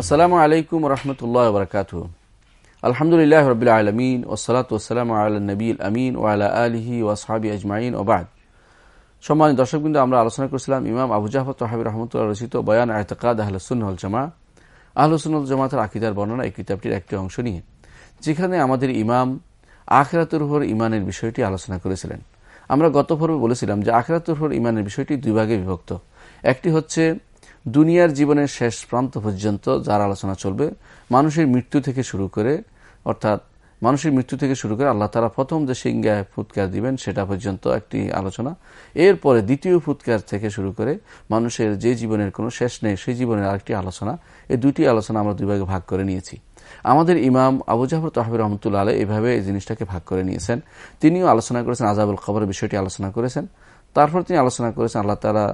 আসসালামু আলাইকুম রহমতুল্লাহ বরকাত আলহামদুলিল্লাহ রবিল আলমিন ওসলাত ওসালাম আল নবীল আমিন ও আলা আলহি ওয়াসাবি আজমাইন ওবাদ সম্মানিত দর্শকবৃন্দ, আমরা আলোচনা করেছিলাম ইমাম আবু জাফর তহাবি রহমতুল্লাহ রচিত বয়ান আয়তকাদ আহলসুল জামা আহলসুল জামাতের আকিদার বর্ণনা এই কিতাবটির একটি অংশ নিয়ে, যেখানে আমাদের ইমাম আখরাতুর উপর ইমানের বিষয়টি আলোচনা করেছিলেন। আমরা গত পর্বে বলেছিলাম যে আখরাতুর উপর ইমানের বিষয়টি দুই ভাগে বিভক্ত। একটি হচ্ছে দুনিয়ার জীবনের শেষ প্রান্ত পর্যন্ত যার আলোচনা চলবে, মানুষের মৃত্যু থেকে শুরু করে, অর্থাৎ মানুষের মৃত্যু থেকে শুরু করে আল্লাহ তারা প্রথম যে সিংহায় ফুৎকার দিবেন সেটা পর্যন্ত একটি আলোচনা। এরপরে দ্বিতীয় ফুৎকার থেকে শুরু করে মানুষের যে জীবনের কোনো শেষ নেই সেই জীবনের আরেকটি আলোচনা। এই দুটি আলোচনা আমরা দুই ভাগে ভাগ করে নিয়েছি। আমাদের ইমাম আবু জাফর তহাবির রহমতুল্লাহ আলহ এইভাবে এই জিনিসটাকে ভাগ করে নিয়েছেন। তিনিও আলোচনা করেছেন আজাবুল খবরের বিষয়টি আলোচনা করেছেন। তারপর তিনি আলোচনা করেছেন আল্লাহ তালা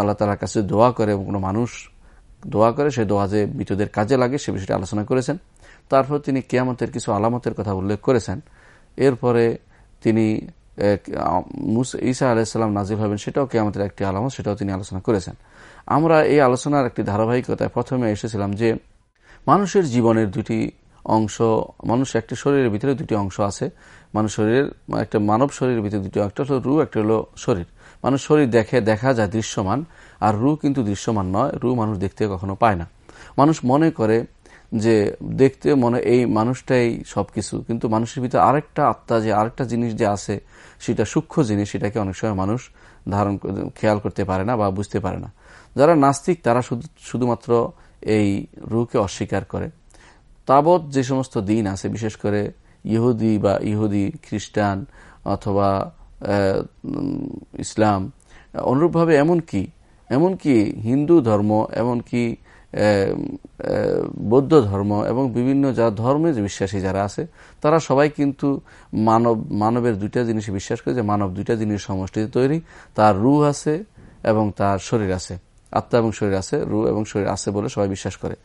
আল্লাহ তালার কাছে দোয়া করে এবং কোনো মানুষ দোয়া করে, সে দোয়া যে মৃতদের কাজে লাগে, সে বিষয়টি আলোচনা করেছেন। তারপর তিনি কেয়ামতের কিছু আলামতের কথা উল্লেখ করেছেন। এরপরে তিনি ঈসা আলাইসাল্লাম নাজিল হবেন, সেটাও কেয়ামতের একটি আলামত, সেটাও তিনি আলোচনা করেছেন। আমরা এই আলোচনার একটি ধারাবাহিকতায় প্রথমে এসেছিলাম যে, মানুষের জীবনের দুটি অংশ, মানুষ একটি শরীরের ভিতরে দুটি অংশ আছে। মানুষ শরীরের, একটা মানব শরীরের ভিতরে দুটি একটা হলো রু একটা হলো শরীর। মানুষ শরীর দেখে, দেখা যায় দৃশ্যমান, আর রু কিন্তু দৃশ্যমান নয় রু মানুষ দেখতে কখনো পায় না। মানুষ মনে করে যে দেখতে মনে এই মানুষটাই সবকিছু, কিন্তু মানুষের ভিতরে আরেকটা আত্মা যে, আরেকটা জিনিস যে আছে, সেটা সূক্ষ্ম জিনিস, সেটাকে অনেক সময় মানুষ ধারণ খেয়াল করতে পারে না বা বুঝতে পারে না। যারা নাস্তিক, তারা শুধু, শুধুমাত্র এই রুকে অস্বীকার করে। তাবৎ যে সমস্ত দিন আছে, বিশেষ করে ইহুদি বা ইহুদি, খ্রিস্টান অথবা ইসলাম। অনুরূপভাবে এমনকি এমনকি হিন্দু ধর্ম, এমনকি বৌদ্ধ ধর্ম এবং বিভিন্ন যা ধর্মে যে বিশ্বাসী যারা আছে, তারা সবাই কিন্তু মানব, মানবের দুইটা জিনিস বিশ্বাস করে যে মানব দুইটা জিনিস সমষ্টিতে তৈরি। তার রু আছে এবং তার শরীর আছে। আত্মা এবং শরীর আছে রু এবং শরীর আছে বলে সবাই বিশ্বাস করে।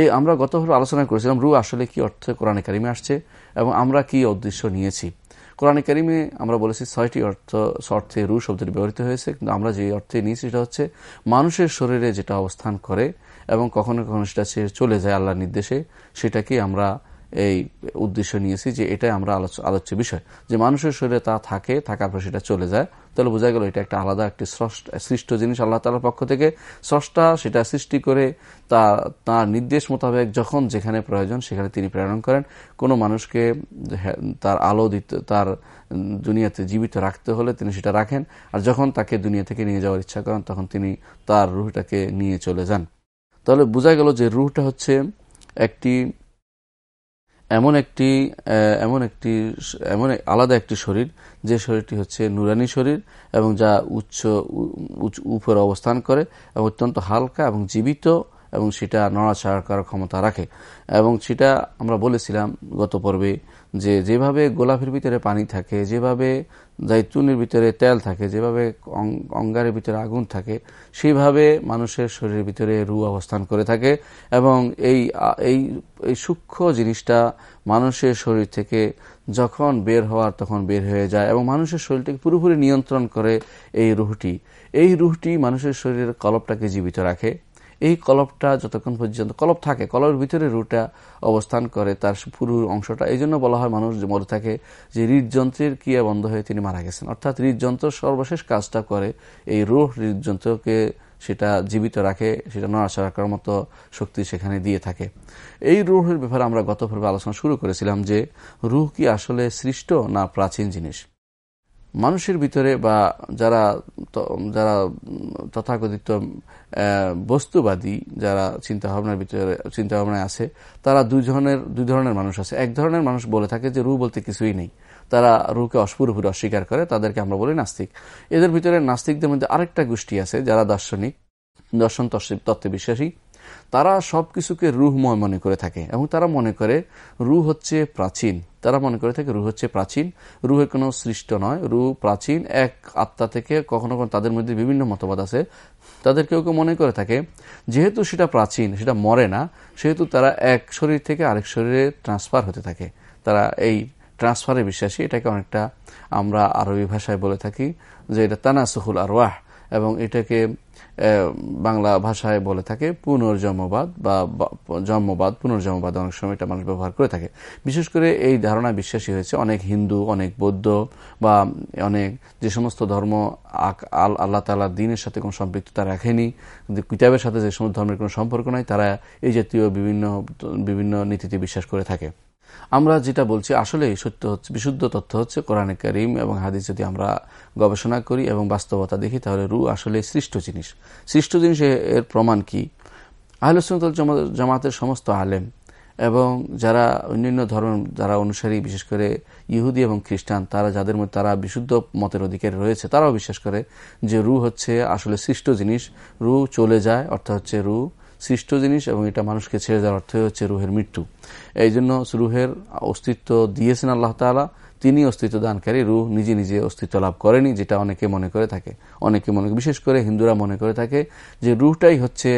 এই আমরা গতভাবে আলোচনা করেছিলাম রু আসলে কি অর্থে কোরআনে কারিমে আসছে এবং আমরা কি উদ্দেশ্য নিয়েছি। কোরআনে কারিমে আমরা বলেছি ছয়টি অর্থ অর্থে রু শব্দটি ব্যবহৃত হয়েছে, কিন্তু আমরা যে অর্থে নিয়েছি সেটা হচ্ছে মানুষের শরীরে যেটা অবস্থান করে এবং কখনো কখনো সেটা চলে যায় আল্লাহর নির্দেশে সেটাকে আমরা এই উদ্দেশ্য নিয়েছি যে এটাই আমরা আলোচ্য বিষয়। যে মানুষের শরীরে তা থাকে, থাকার পর সেটা চলে যায়। তাহলে বোঝা গেল এটা একটা আলাদা একটি সৃষ্ট জিনিস আল্লাহ তালার পক্ষ থেকে। স্রষ্টা সেটা সৃষ্টি করে তা তার নির্দেশ মোতাবেক যখন যেখানে প্রয়োজন সেখানে তিনি প্রেরণ করেন। কোনো মানুষকে তার আলো দিতে তার দুনিয়াতে জীবিত রাখতে হলে তিনি সেটা রাখেন। আর যখন তাকে দুনিয়া থেকে নিয়ে যাওয়ার ইচ্ছা করেন তখন তিনি তার রুহটাকে নিয়ে চলে যান। তাহলে বোঝা গেল যে রুহটা হচ্ছে একটি এমন একটি এমন একটি, এমন আলাদা একটি শরীর, যে শরীরটি হচ্ছে নুরানি শরীর এবং যা উচ্চ, উপরে অবস্থান করে এবং অত্যন্ত হালকা এবং জীবিত এবং সেটা নড়াচড়া করার ক্ষমতা রাখে। এবং সেটা আমরা বলেছিলাম গত পর্বে যে যেভাবে গোলাপের ভিতরে পানি থাকে, যেভাবে জাইতুনের ভিতরে তেল থাকে, যেভাবে অঙ্গারের ভিতরে আগুন থাকে সেইভাবে মানুষের শরীরের ভিতরে রু অবস্থান করে থাকে এবং এই এই এই সূক্ষ্ম জিনিসটা মানুষের শরীর থেকে যখন বের হওয়ার তখন বের হয়ে যায় এবং মানুষের শরীরটাকে পুরোপুরি নিয়ন্ত্রণ করে এই রুহটি। এই রুহটি মানুষের শরীরের কলপটাকে জীবিত রাখে। এই কলপটা যতক্ষণ পর্যন্ত, কলপ থাকে, কলপের ভিতরে রুটা অবস্থান করে তার পুরো অংশটা। এই জন্য বলা হয় মানুষ মরে থাকে যে হৃদযন্ত্রের ক্রিয়া বন্ধ হয়ে তিনি মারা গেছেন। অর্থাৎ হৃদযন্ত্র সর্বশেষ কাজটা করে, এই রুহ হৃদযন্ত্রকে সেটা জীবিত রাখে, সেটা নড়াচড়া করার মতো শক্তি সেখানে দিয়ে থাকে। এই রুহের ব্যাপারে আমরা গত পর্বে আলোচনা শুরু করেছিলাম যে রুহ কি আসলে সৃষ্ট না প্রাচীন জিনিস? মানুষের ভিতরে বা যারা যারা তথাকথিত বস্তুবাদী, যারা চিন্তা ভাবনার ভিতরে চিন্তা ভাবনায় আছে, তারা দুই ধরনের দুই ধরনের মানুষ আছে। এক ধরনের মানুষ বলে থাকে যে রু বলতে কিছুই নেই। তারা রুকে অস্পুরপুরে অস্বীকার করে, তাদেরকে আমরা বলি নাস্তিক। এদের ভিতরে নাস্তিকদের মধ্যে আরেকটা গোষ্ঠী আছে যারা দার্শনিক, দর্শন তত্ত্বে বিশ্বাসী। তারা সবকিছুকে রুহময় মনে করে থাকে এবং তারা মনে করে রু হচ্ছে প্রাচীন। তারা মনে করে থাকে রু হচ্ছে প্রাচীন। রুহের কোনো সৃষ্ট নয়। রু প্রাচীন। এক আত্মা থেকে কখনো কখনো তাদের মধ্যে বিভিন্ন মতবাদ আছে। তাদের কেউ কেউ মনে করে থাকে, যেহেতু সেটা প্রাচীন, সেটা মরে না, সেহেতু তারা এক শরীর থেকে আরেক শরীরে ট্রান্সফার হতে থাকে। তারা এই ট্রান্সফারে বিশ্বাসী, এটাকে অনেকটা আমরা আরবি ভাষায় বলে থাকি যে এটা তানাসুহুল আরওয়াহ এবং এটাকে বাংলা ভাষায় বলে থাকে পুনর্জন্মবাদ বা জন্মবাদ, পুনর্জন্মবাদ অনেক সময় এটা মানুষ ব্যবহার করে থাকে। বিশেষ করে এই ধারণা বিশ্বাসী হয়েছে অনেক হিন্দু, অনেক বৌদ্ধ বা অনেক যে সমস্ত ধর্ম আল, আল্লাহ তালার দিনের সাথে কোনো সম্পৃক্ততা রাখেনি। কিতাবের সাথে যে সমস্ত ধর্মের কোনো সম্পর্ক নাই, তারা এই জাতীয় বিভিন্ন বিভিন্ন নীতিতে বিশ্বাস করে থাকে। আমরা যেটা বলছি আসলে সত্য হচ্ছে, বিশুদ্ধ তথ্য হচ্ছে কোরআনে করিম এবং হাদিস যদি আমরা গবেষণা করি এবং বাস্তবতা দেখি, তাহলে রু আসলে সৃষ্ট জিনিস। সৃষ্ট জিনিস এর প্রমাণ কি? আহলুসুল জামাতের সমস্ত আলেম এবং যারা অন্যান্য ধর্ম, যারা অনুসারী, বিশেষ করে ইহুদি এবং খ্রিস্টান, তারা যাদের মধ্যে, তারা বিশুদ্ধ মতের অধিকারী রয়েছে, তারাও বিশ্বাস করে যে রু হচ্ছে আসলে সৃষ্ট জিনিস। রু চলে যায় অর্থাৎ হচ্ছে রু সৃষ্ট জিনিস এবং এটা মানুষকে ছেড়ে দেওয়ার অর্থ হচ্ছে রুহের মৃত্যু। এই জন্য রুহের অস্তিত্ব দিয়েছেন আল্লাহ তালা তিনি অস্তিত্ব দানকারী, রুহ নিজে নিজে অস্তিত্ব লাভ করেনি, যেটা অনেকে মনে করে থাকে। অনেকে মনে বিশেষ করে হিন্দুরা মনে করে থাকে যে রুহটাই হচ্ছে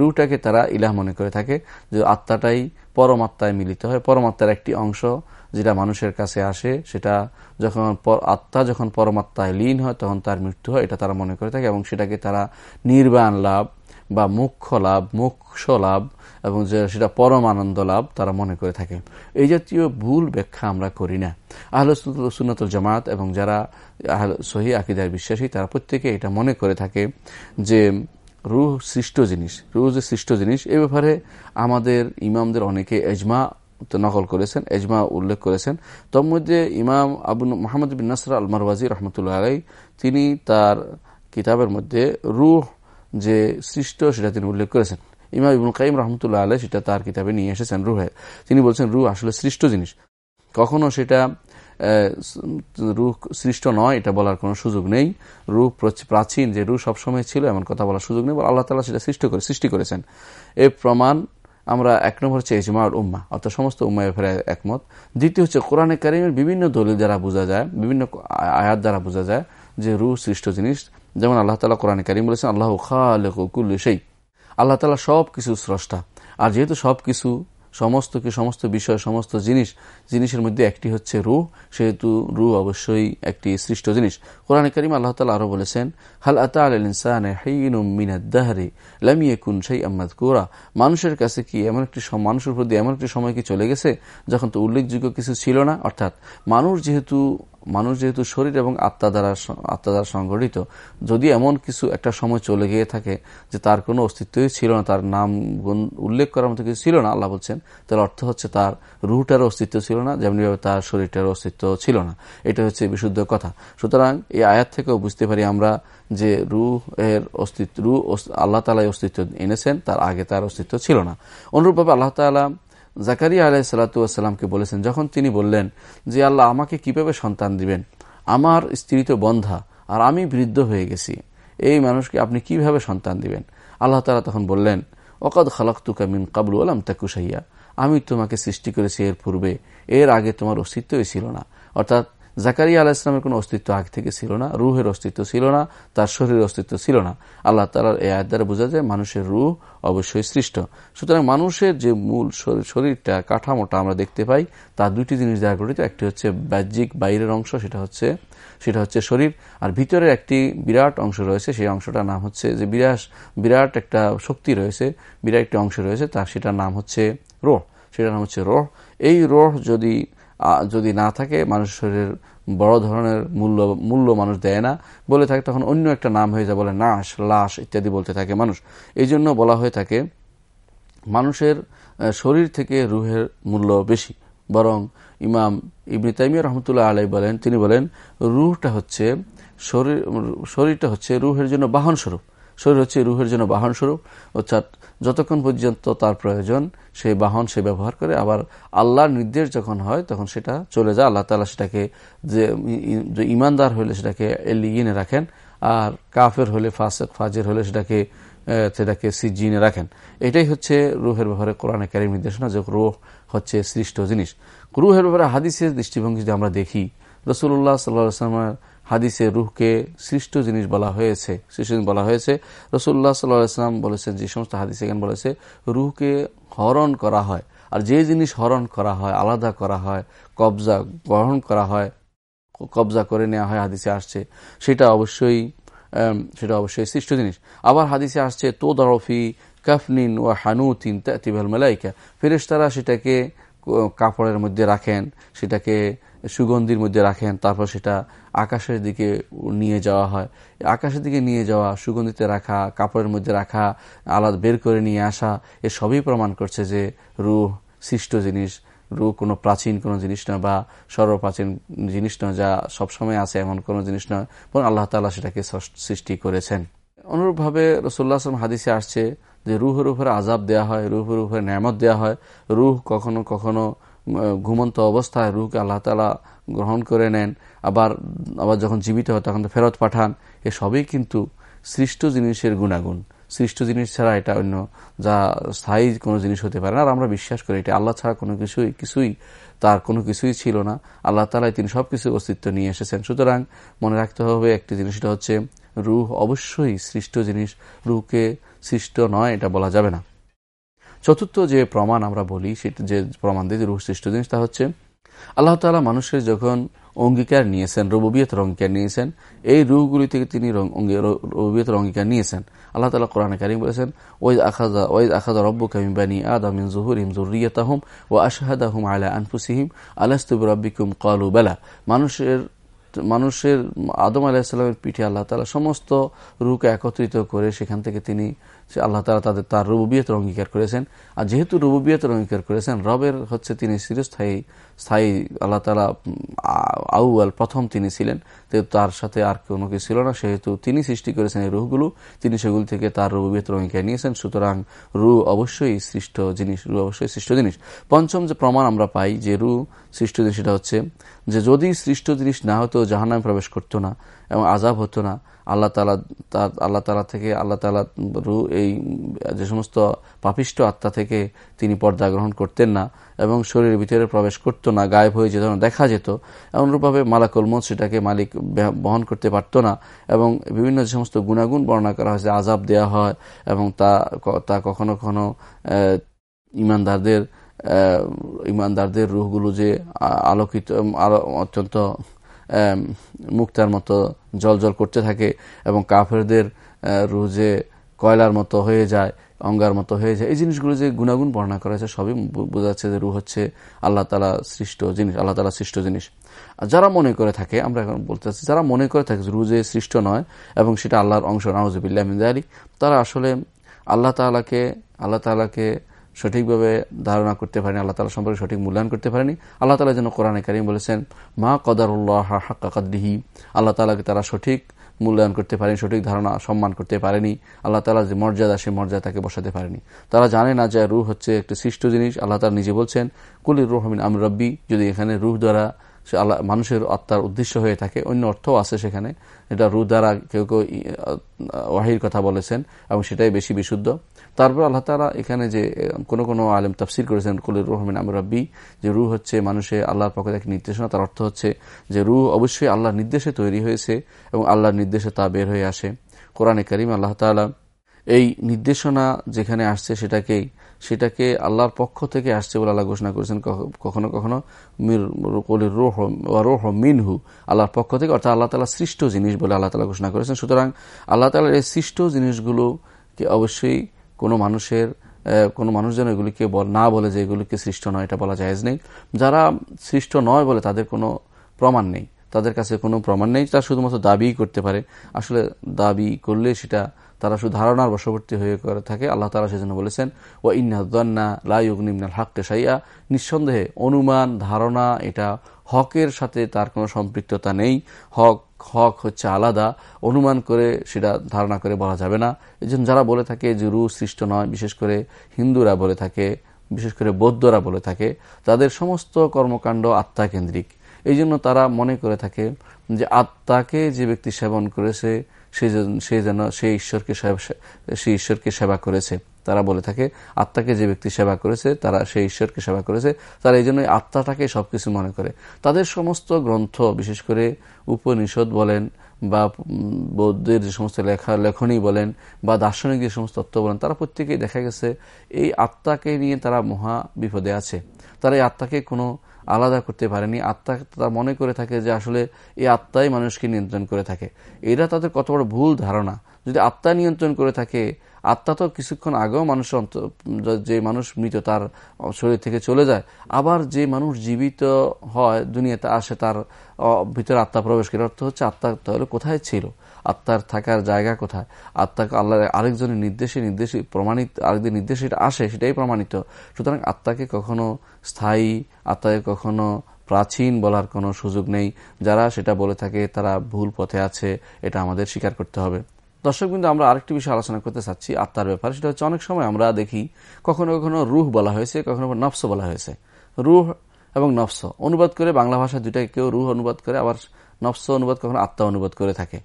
রুহটাকে তারা ইলাহ মনে করে থাকে, যে আত্মাটাই পরমাত্মায় মিলিত হয়। পরমাত্মার একটি অংশ যেটা মানুষের কাছে আসে, সেটা যখন আত্মা যখন পরমাত্মায় লীন হয়, তখন তার মৃত্যু হয়, এটা তারা মনে করে থাকে এবং সেটাকে তারা নির্বাণ লাভ বা মুখ্য লাভ মোক্ষ লাভ এবং যে সেটা পরম আনন্দ লাভ তারা মনে করে থাকে এই জাতীয় ভুল ব্যাখ্যা আমরা করি না। আহল সুন্নতুল জামাত এবং যারা সহি আকিদার বিশ্বাসী তারা প্রত্যেকে এটা মনে করে থাকে যে রুহ সৃষ্ট জিনিস, রুহ যে সৃষ্ট জিনিস, এ ব্যাপারে আমাদের ইমামদের অনেকে এজমা নকল করেছেন, এজমা উল্লেখ করেছেন। তোর মধ্যে ইমাম আবু মোহাম্মদ বিন নাসর আল মারওয়াজি রহমতুল্লাহ আলাই তিনি তার কিতাবের মধ্যে রুহ যে সৃষ্ট, সেটা তিনি উল্লেখ করেছেন। ইমাম ইবুল কাইম রহমতুল্লাহ আলাই সেটা তার কিতাবে নিয়ে এসেছেন রুহে। তিনি বলছেন রু আসলে সৃষ্ট জিনিস। কখনো সেটা রুহ সৃষ্ট নয়, এটা বলার কোনো সুযোগ নেই। রূপ প্রাচীন যে রু সবসময় ছিল, এমন কথা বলার সুযোগ নেই আল্লাহ তালা সেটা সৃষ্ট করে, সৃষ্টি করেছেন। এ প্রমাণ আমরা এক নম্বর হচ্ছে ইজমাউল উম্মা অর্থাৎ সমস্ত উম্মায় ফেরা একমত। দ্বিতীয় হচ্ছে কোরআনে কারিমের বিভিন্ন দলিল দ্বারা বোঝা যায়, বিভিন্ন আয়াত দ্বারা বোঝা যায় যে রু সৃষ্ট জিনিস। যেমন আল্লাহ তালা কোরআন কারিম বলেছেন, আল্লাহ খালকুল সেই আল্লাহ তালা সব কিছু স্রষ্টা। আর যেহেতু সব কিছু সমস্ত কি সমস্ত বিষয়, সমস্ত জিনিস, জিনিসের মধ্যে একটি হচ্ছে রু সেহেতু রু অবশ্যই একটি সৃষ্ট জিনিস। কোরআন করিম আল্লাহ তালা আরও বলেছেন, হাল আতা সেই আহমদ কোরা মানুষের কাছে কি এমন একটি মানুষের প্রতি এমন একটি সময় কি চলে গেছে, যখন তো উল্লেখযোগ্য কিছু ছিল না? অর্থাৎ মানুষ যেহেতু মানুষ যেহেতু শরীর এবং আত্মা দ্বারা আত্মা দ্বারা সংগঠিত, যদি এমন কিছু একটা সময় চলে গিয়ে থাকে যে তার কোনো অস্তিত্বই ছিল না, তার নাম উল্লেখ করার মতো কিছু ছিল না, আল্লাহ বলছেন তার অর্থ হচ্ছে তার রুহটার অস্তিত্ব ছিল না, যেমনিভাবে তার শরীরটার অস্তিত্ব ছিল না। এটা হচ্ছে বিশুদ্ধ কথা। সুতরাং এই আয়াত থেকেও বুঝতে পারি আমরা যে রুহ এর অস্তিত্ব রু আল্লাহ তালাই অস্তিত্ব এনেছেন, তার আগে তার অস্তিত্ব ছিল না। অনুরূপভাবে আল্লাহ তালা জাকারিয়া আলাহ সালাতামকে বলেছেন, যখন তিনি বললেন যে, আল্লাহ আমাকে কীভাবে সন্তান দিবেন? আমার স্ত্রী তো বন্ধা, আর আমি বৃদ্ধ হয়ে গেছি। এই মানুষকে আপনি কীভাবে সন্তান দিবেন? আল্লাহ তালা তখন বললেন ওকাদ খালাক্তুকা কামিন কাবলু আলাম তাকুসাইয়া আমি তোমাকে সৃষ্টি করেছি এর পূর্বে। এর আগে তোমার অস্তিত্বই ছিল না। অর্থাৎ জাকারিয়া আলাহ ইসলামের কোনো অস্তিত্ব আগে থেকে ছিল না, রুহের অস্তিত্ব ছিল না, তার শরীরের অস্তিত্ব ছিল না। আল্লাহ তালার এই আয়ের দ্বারা বোঝা যায় মানুষের রুহ অবশ্যই সৃষ্ট। সুতরাং মানুষের যে মূল শরীরটা, কাঠামোটা আমরা দেখতে পাই, তার দুইটি জিনিস দ্বারা গঠিত। একটি হচ্ছে বাহ্যিক বাইরের অংশ, সেটা হচ্ছে সেটা হচ্ছে শরীর। আর ভিতরের একটি বিরাট অংশ রয়েছে, সেই অংশটার নাম হচ্ছে যে বিরাট বিরাট একটা শক্তি রয়েছে, বিরাট একটি অংশ রয়েছে তার সেটার নাম হচ্ছে রোহ। সেটার নাম হচ্ছে রোহ। এই রোহ যদি যদি না থাকে মানুষের শরীরের বড় ধরনের মূল্য মূল্য মানুষ দেয় না। বলে থাকে, তখন অন্য একটা নাম হয়ে যায়, বলে নাশ, লাশ ইত্যাদি বলতে থাকে মানুষ। এই জন্য বলা হয়ে থাকে, মানুষের শরীর থেকে রুহের মূল্য বেশি। বরং ইমাম ইবনি তাইমিয়া রহমতুল্লাহ আলাই বলেন, তিনি বলেন, রুহটা হচ্ছে শরীর, শরীরটা হচ্ছে রুহের জন্য বাহন স্বরূপ শরীর হচ্ছে রুহের জন্য বাহন স্বরূপ অর্থাৎ যতক্ষণ পর্যন্ত তার প্রয়োজন, সেই বাহন সে ব্যবহার করে, আবার আল্লাহর নির্দেশ যখন হয়, তখন সেটা চলে যায়। আল্লাহ তালা সেটাকে যে ইমানদার হলে সেটাকে এলিগিনে রাখেন, আর কাফের হলে ফাসেক, ফাজের হলে সেটাকে সেটাকে সিজিনে রাখেন। এটাই হচ্ছে রুহের ব্যাপারে কোরআনে ক্যারিম নির্দেশনা যে রুহ হচ্ছে সৃষ্ট জিনিস। রুহের ব্যাপারে হাদিসের দৃষ্টিভঙ্গি যদি আমরা দেখি রসুল্লাহ সাল্লাহ হাদিসে রুহকে সৃষ্ট জিনিস বলা হয়েছে, সৃষ্ট বলা হয়েছে। রসুল্লাহ সাল্লাম বলেছেন, যে সমস্ত হাদিসে এখানে বলেছে, রুহকে হরণ করা হয়। আর যে জিনিস হরণ করা হয়, আলাদা করা হয়, কবজা গ্রহণ করা হয়, কবজা করে নেওয়া হয়, হাদিসে আসছে, সেটা অবশ্যই সেটা অবশ্যই সৃষ্ট জিনিস। আবার হাদিসে আসছে তো দরফি কাফনিন ও হানুতিন তাতিবাল মালাইকা। ফেরেশতারা সেটাকে কাপড়ের মধ্যে রাখেন, সেটাকে সুগন্ধির মধ্যে রাখেন, তারপর সেটা আকাশের দিকে নিয়ে যাওয়া হয়। আকাশের দিকে নিয়ে যাওয়া, সুগন্ধিতে রাখা, কাপড়ের মধ্যে রাখা, আলাদা বের করে নিয়ে আসা, এ সবই প্রমাণ করছে যে রুহ সৃষ্ট জিনিস। রু কোনো প্রাচীন কোনো জিনিস নয় বা সর্বপ্রাচীন জিনিস নয় যা সবসময় আছে এমন কোনো জিনিস নয়, বরং আল্লাহ তালা সেটাকে সৃষ্টি করেছেন। অনুরূপভাবে রসুল্লাহ আসলাম হাদিসে আসছে যে রুহের উপরে আজাব দেওয়া হয় রুহের উপরে ন্যামত দেওয়া হয়। রুহ কখনো কখনো ঘুমন্ত অবস্থায় রুহকে আল্লাহ তালা গ্রহণ করে নেন, আবার আবার যখন জীবিত হয় তখন ফেরত পাঠান, এ সবই কিন্তু সৃষ্ট জিনিসের গুণাগুণ। সৃষ্ট জিনিস ছাড়া এটা অন্য, যা স্থায়ী কোনো জিনিস হতে পারে না। আর আমরা বিশ্বাস করি এটা আল্লাহ ছাড়া কোনো কিছুই কিছুই তার কোনো কিছুই ছিল না। আল্লাহ তালাই তিনি সব কিছু অস্তিত্ব নিয়ে এসেছেন। সুতরাং মনে রাখতে হবে একটি জিনিসটা হচ্ছে রুহ অবশ্যই সৃষ্ট জিনিস। রুহকে সৃষ্ট নয়, এটা বলা যাবে না। চতুর্থ যে প্রমাণ আমরা বলি, সেটা যে প্রমাণ দিয়ে রুহ সৃষ্ট জিনিস, তা হচ্ছে আল্লাহ তালা মানুষের যখন অঙ্গীকার নিয়েছেন রবুবিয়তের অঙ্গীকার নিয়েছেন, এই রুহগুলি থেকে তিনি রবুবিয়তের অঙ্গীকার নিয়েছেন। আল্লাহ তালা কোরআন কারিম বলেছেন ওই আখাজা ওই আখাজা রব্বু কামিবানি আদামিন জহুরিম জুরিয়াতাহুম ও আশাহাদাহুম আলা আনফুসিহিম আলাস্তুব রব্বিকুম কালু বেলা। মানুষের মানুষের আদম আলাহিসাল্লামের পিঠে আল্লাহ তালা সমস্ত রুকে একত্রিত করে সেখান থেকে তিনি আল্লাহ তালা তাদের তার রুবুবিয়তের অঙ্গীকার করেছেন। আর যেহেতু রুবুবিয়তের অঙ্গীকার করেছেন, রবের হচ্ছে তিনি চিরস্থায়ী, স্থায়ী আল্লাহ তালা আউয়াল, প্রথম তিনি ছিলেন। তো তার সাথে আর কোনো কিছু ছিল না। সেহেতু তিনি সৃষ্টি করেছেন এই রুহগুলো, তিনি সেগুলি থেকে তার রুবুবিয়তের অঙ্গীকার নিয়েছেন। সুতরাং রু অবশ্যই সৃষ্ট জিনিস, রু অবশ্যই সৃষ্ট জিনিস। পঞ্চম যে প্রমাণ আমরা পাই যে রু সৃষ্ট জিনিস সেটা হচ্ছে যে যদি সৃষ্ট জিনিস না হতো, জাহান্নামে প্রবেশ করতো না এবং আজাব হতো না আল্লাহ তালা তার আল্লাহ তালা থেকে, আল্লাহ তালা রু, এই যে সমস্ত পাপিষ্ট আত্মা থেকে তিনি পর্দা গ্রহণ করতেন না এবং শরীরের ভিতরে প্রবেশ করতো না, গায়েব হয়ে যেত না, দেখা যেত। এমনভাবে মালাকুল মত সেটাকে মালিক বহন করতে পারত না এবং বিভিন্ন যে সমস্ত গুণাগুণ বর্ণনা করা হয়েছে আজাব দেওয়া হয় এবং তা তা কখনো কখনো ইমানদারদের ইমানদারদের রুহগুলো যে আলোকিত অত্যন্ত মুক্তার মতো জল জল করতে থাকে এবং কাফেরদের যে কয়লার মতো হয়ে যায়, অঙ্গার মতো হয়ে যায়, এই জিনিসগুলো যে গুণাগুণ বর্ণনা করা হয়েছে, সবই বোঝাচ্ছে যে রু হচ্ছে আল্লাহ তালা সৃষ্ট জিনিস, আল্লাহ তালা সৃষ্ট জিনিস। আর যারা মনে করে থাকে, আমরা এখন বলতে চাচ্ছি, যারা মনে করে থাকে রু যে সৃষ্ট নয় এবং সেটা আল্লাহর অংশ, নাউজবিল্লাহ মিজালি তারা আসলে আল্লাহ তালাকে আল্লাহ তালাকে সঠিকভাবে ধারণা করতে পারেনি, আল্লাহ তালা সম্পর্কে সঠিক মূল্যায়ন করতে পারেনি। আল্লাহ তালা যেন কোরআনে কারিম বলেছেন, মা কদারুল্লাহ হাক্কা কাদ্দিহি আল্লাহ তালাকে তারা সঠিক মূল্যায়ন করতে পারেনি, সঠিক ধারণা, সম্মান করতে পারেনি। আল্লাহ তালা যে মর্যাদা, সে মর্যাদা তাকে বসাতে পারেনি। তারা জানে না যে রুহ হচ্ছে একটি সৃষ্ট জিনিস। আল্লাহ তালা নিজে বলছেন কুলির রুহমিন আমির রব্বি যদি এখানে রুহ দ্বারা আল্লাহ, মানুষের আত্মার উদ্দেশ্য হয়ে থাকে, অন্য অর্থও আছে সেখানে। এটা রু দ্বারা কেউ কেউ ওয়াহির কথা বলেছেন, এবং সেটাই বেশি বিশুদ্ধ। তারপর আল্লাহ তালা এখানে যে কোনো কোনো আলেম তফসির করেছেন কুলির রহমিন আমর রব্বি, যে রু হচ্ছে মানুষের আল্লাহর পক্ষে থেকে নির্দেশনা, তার অর্থ হচ্ছে যে রু অবশ্যই আল্লাহর নির্দেশে তৈরি হয়েছে এবং আল্লাহর নির্দেশে তা বের হয়ে আসে। কোরআনে করিম আল্লাহ তালা এই নির্দেশনা যেখানে আসছে সেটাকেই সেটাকে আল্লাহর পক্ষ থেকে আসছে বলে আল্লাহ ঘোষণা করেছেন কখনো কখনো কলির রোহ মিনহু, আল্লাহর পক্ষ থেকে, অর্থাৎ আল্লাহ তালা সৃষ্ট জিনিস বলে আল্লাহ তালা ঘোষণা করেছেন। সুতরাং আল্লাহ তালার এই সৃষ্ট জিনিসগুলোকে অবশ্যই কোনো মানুষের কোনো মানুষ যেন এগুলিকে না বলে যে এগুলিকে সৃষ্ট নয়, এটা বলা যায় নেই। যারা সৃষ্ট নয় বলে তাদের কোনো প্রমাণ নেই। তাদের কাছে কোনো প্রমাণ নেই। তারা শুধুমাত্র দাবি করতে পারে। আসলে দাবি করলে সেটা তারা শুধু ধারণার বশবর্তী হয়ে করে থাকে। আল্লাহ তালা সেজন্য বলেছেন ও ইন্নাদ্দান্না লাইউগনিমনাল হাক্কে সাইয়া নিঃসন্দেহে অনুমান, ধারণা এটা হকের সাথে তার কোনো সম্পৃক্ততা নেই। হক হক হচ্ছে আলাদা। অনুমান করে সেটা ধারণা করে বলা যাবে না। এই যারা বলে থাকে যে রু সৃষ্ট নয়, বিশেষ করে হিন্দুরা বলে থাকে, বিশেষ করে বৌদ্ধরা বলে থাকে, তাদের সমস্ত কর্মকাণ্ড আত্মা কেন্দ্রিক। এই জন্য তারা মনে করে থাকে যে আত্মাকে যে ব্যক্তি সেবন করেছে, সে যেন সেই ঈশ্বরকে সেই ঈশ্বরকে সেবা করেছে। তারা বলে থাকে, আত্মাকে যে ব্যক্তি সেবা করেছে, তারা সেই ঈশ্বরকে সেবা করেছে, তারা এই জন্য আত্মাটাকে সবকিছু মনে করে। তাদের সমস্ত গ্রন্থ, বিশেষ করে উপনিষদ বলেন, বা বৌদ্ধের যে সমস্ত লেখা, লেখনী বলেন, বা দার্শনিক যে সমস্ত তত্ত্ব বলেন, তারা প্রত্যেকেই দেখা গেছে এই আত্মাকে নিয়ে তারা মহা বিপদে আছে। তারা এই আত্মাকে কোনো আলাদা করতে পারেনি। আত্মা তারা মনে করে থাকে যে আসলে এই আত্মাই মানুষকে নিয়ন্ত্রণ করে থাকে। এরা তাদের কত বড় ভুল ধারণা। যদি আত্মা নিয়ন্ত্রণ করে থাকে আত্মা তো কিছুক্ষণ আগেও মানুষ যে মানুষ মৃত তার শরীর থেকে চলে যায়, আবার যে মানুষ জীবিত হয়, দুনিয়াতে আসে তার ভিতরে আত্মা প্রবেশ করে অর্থ হচ্ছে আত্মা তাহলে কোথায় ছিল? আত্মার থাকার জায়গা কোথায়? আত্মাকে আল্লাহ আরেকজনের নির্দেশে নির্দেশে প্রমাণিত আরেকদের নির্দেশে আসে, সেটাই প্রমাণিত। সুতরাং আত্মাকে কখনো স্থায়ী, আত্মাকে কখনো প্রাচীন বলার কোনো সুযোগ নেই। যারা সেটা বলে থাকে, তারা ভুল পথে আছে, এটা আমাদের স্বীকার করতে হবে। দর্শক কিন্তু আমরা আরেকটি বিষয় আলোচনা করতে চাচ্ছি আত্মার ব্যাপারে। সেটা হচ্ছে অনেক সময় আমরা দেখি, কখনো কখনো রুহ বলা হয়েছে, কখনো নফস বলা হয়েছে। রুহ এবং নফস অনুবাদ করে বাংলা ভাষা দুটাকে কেউ রুহ অনুবাদ করে, আবার নফস অনুবাদ কখনো আত্মা অনুবাদ করে থাকে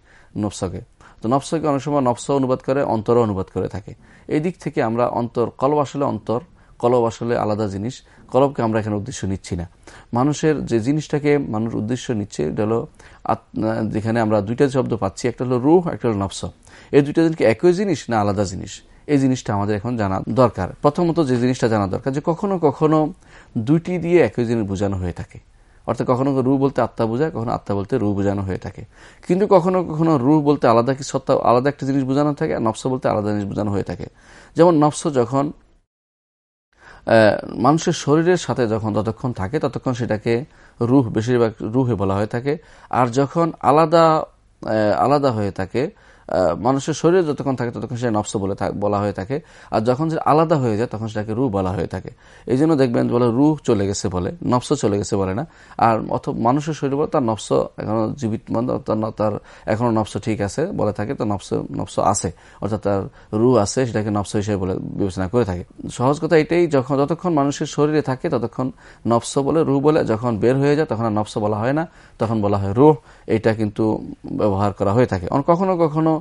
নফসকে। তো নফসকে অনেক সময় নফস অনুবাদ করে অন্তর অনুবাদ করে থাকে। এই দিক থেকে আমরা অন্তর, কলব আসলে অন্তর কলব আসলে আলাদা জিনিস। কলবকে আমরা এখানে উদ্দেশ্য নিচ্ছি না। মানুষের যে জিনিসটাকে মানুষ উদ্দেশ্য নিচ্ছে, এটা হলো যেখানে আমরা দুইটা শব্দ পাচ্ছি, একটা হলো রুহ, একটা হলো নফস। এই দুইটা জিনিস একই জিনিস না আলাদা জিনিস? এই জিনিসটা আমাদের এখন জানা দরকার। প্রথমত যে জিনিসটা জানা দরকার, যে কখনো কখনো দুইটি দিয়ে একই জিনিস বোঝানো হয়ে থাকে। অর্থাৎ কখনো রু বলতে আত্মা বোঝায়, কখনো আত্মা বলতে রু বোঝানো হয়ে থাকে। কিন্তু কখনো কখনো রু বলতে আলাদা কি সত্তা, আলাদা একটা জিনিস বোঝানো থাকে, আর নফস বলতে আলাদা জিনিস বোঝানো হয়ে থাকে। যেমন নফস যখন মানুষের শরীরের সাথে যখন যতক্ষণ থাকে, ততক্ষণ সেটাকে রুহ, বেশিরভাগ রুহে বলা হয়ে থাকে। আর যখন আলাদা আলাদা হয়ে থাকে মানুষের শরীরে যতক্ষণ থাকে ততক্ষণ সে নফস বলে বলা হয়ে থাকে। আর যখন সে আলাদা হয়ে যায়, তখন সেটাকে রু বলা হয়ে থাকে। এই জন্য দেখবেন বলে রুহ চলে গেছে বলে নফস চলে গেছে বলে না। আর অথবা মানুষের শরীর বলে তার নফস এখনও জীবিত তার এখনও নফস ঠিক আছে বলে থাকে তো নফস নফস আছে। অর্থাৎ তার রু আছে, সেটাকে নফস হিসেবে বলে বিবেচনা করে থাকে। সহজ কথা এটাই, যখন যতক্ষণ মানুষের শরীরে থাকে ততক্ষণ নফস বলে, রুহ বলে, যখন বের হয়ে যায় তখন আর নফস বলা হয় না, তখন বলা হয় রুহ। এটা কিন্তু ব্যবহার করা হয়ে থাকে। কখনো কখনো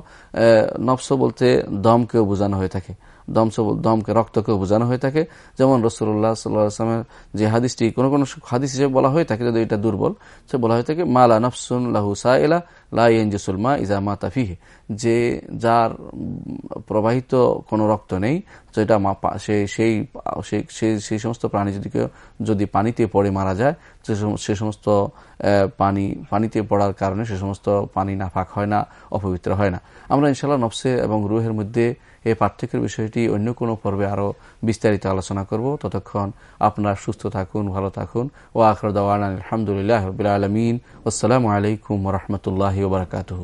নফস বলতে দমকেও বোঝানো হয়ে থাকে। দমস দমকে রক্তকেও বোঝানো হয়ে থাকে। যেমন রসুল্লাহ সাল্লামের যে হাদিসটি, কোনো কোনো হাদিস হিসেবে বলা হয়ে থাকে যদি এটা দুর্বল, সে বলা হয়ে থাকে, মালা নফসুন লাহু সাইলা লাইনজুসুলমা ইজামা তাফিহে যে যার প্রবাহিত কোনো রক্ত নেই যেটা সেই সেই সেই সমস্ত প্রাণী যদি যদি পানিতে পড়ে মারা যায়, সে সমস্ত পানি, পানিতে পড়ার কারণে সে সমস্ত পানি নাফাক হয় না, অপবিত্র হয় না। আমরা ইনশাল্লাহ নফসে এবং রুহের মধ্যে এই পার্থক্যের বিষয়টি অন্য কোনো পর্বে আরও বিস্তারিত আলোচনা করব। ততক্ষণ আপনার সুস্থ থাকুন, ভালো থাকুন। ও আখর দাওয়ান আলহামদুলিল্লাহ আলমিন। আসসালামু আলাইকুম রহমতুল্লাহ ওবরাকাতহ